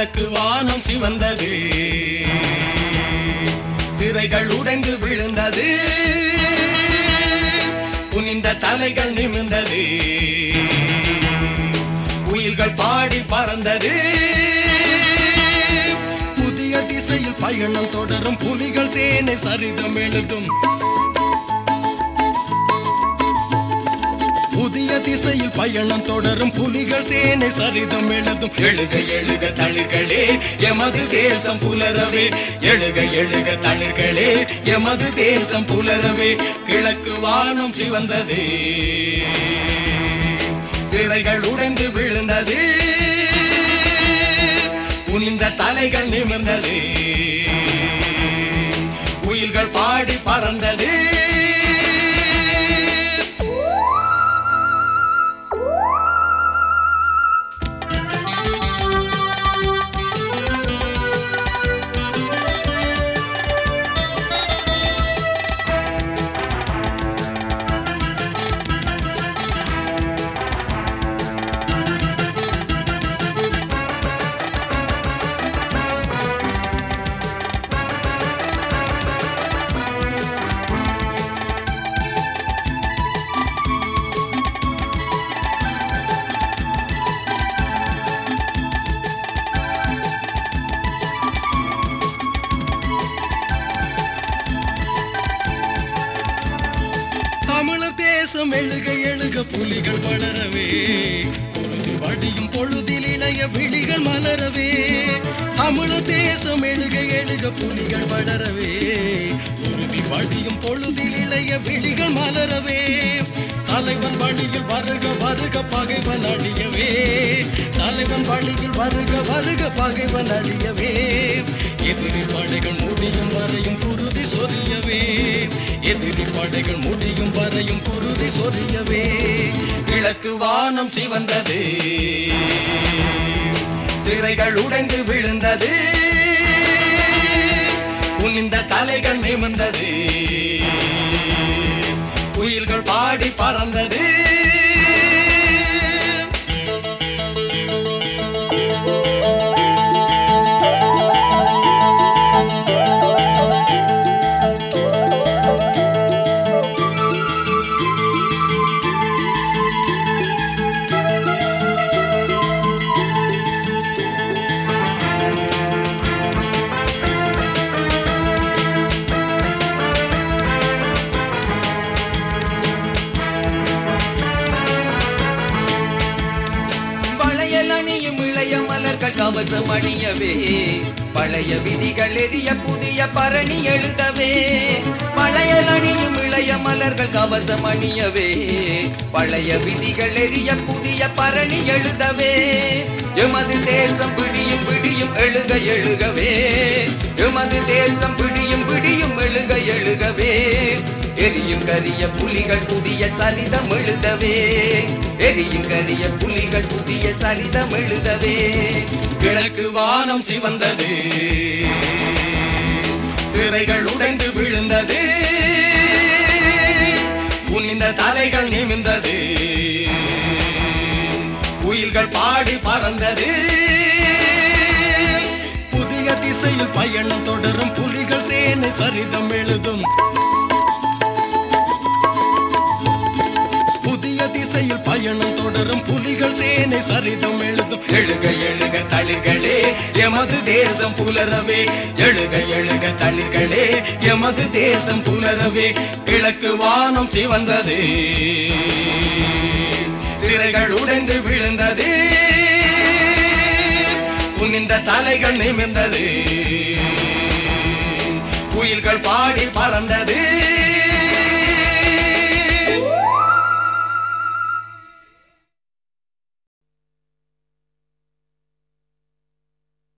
சிவந்தது. சிறைகள் உடைந்து விழுந்தது. குனிந்த தலைகள் நிமிர்ந்தது. உயிர்கள் பாடி பறந்தது. புதிய திசையில் பயணம் தொடரும் புலிகள் சேனை சரிதம் எழுதும். புதிய திசையில் பயணம் தொடரும் புலிகள் சேனை சரிதம் எழுதும். எழுக எழுக தளிர்களே எமது தேசம் புலரவே. எழுக எழுக தளிர்களே எமது தேசம் புலரவே. கிழக்கு வானம் சிவந்தது. சிறைகள் உடைந்து விழுந்தது. புனிந்த தலைகள் நிமிர்ந்தது. தேசம் எழுக எழுக புலிகள் வளரவே. பொழுது வடியும் பொழுதில் இளைய விழிகள் மலரவே. தமிழ தேசம் எழுக எழுக புலிகள் வளரவே. பொழுதி வடியும் பொழுதில் இளைய விழிகள் மலரவே. தலைவன் வழியில் வருக வருக பகைவன் அழியவே. தலைவன் வழியில் வருக வருக பகைவன் அழியவே. எதிரி படைகள் முடியும் வரையும் குருதி சொரியவே. எதிரி படைகள் முடியும் வரையும் குருதி சொரியவே. கிழக்கு வானம் சிவந்தது. சிறைகள் உடைந்து விழுந்தது. குனிந்த தலைகள் நிமிர்ந்தது. குயில்கள் பாடி பறந்தது. இளைய கவசம் அணியவே பழைய விதிகள் எரிய புதிய பரணி எழுதவே. பழைய அணியும் இளைய மலர்கள் கவசம் அணியவே பழைய விதிகள் எரிய புதிய பரணி எழுதவே. எமது தேசம் பிடியும் பிடியும் எழுக எழுகவே. எமது தேசம் பிடியும் பிடியும் எழுக எழுகவே. எரியும் கரிய புலிகள் புதிய சரிதம் எழுதவே. எரியும் கரிய புலிகள் புதிய சரிதம் எழுதவே. கிழக்கு வானம் சிவந்தது. சிறைகள் உடைந்து விழுந்தது. குனிந்த தலைகள் நிமிந்தது குயில்கள் பாடி பறந்தது. புதிய திசையில் பயணம் தொடரும் புலிகள் சேனை சரிதம் எழுதும். பயணம் தொடரும் புலிகள் சேனை சரிதம் எழுதும். எழுக எழுக தளிர்களே எமது தேசம் புலரவே. எழுக எழுக தளிர்களே எமது தேசம் புலரவே. கிழக்கு வானம் சிவந்தது. சிறைகள் உடைந்து விழுந்தது. புனிந்த தலைகள் நிமிர்ந்தது. குயில்கள் பாடி பறந்தது.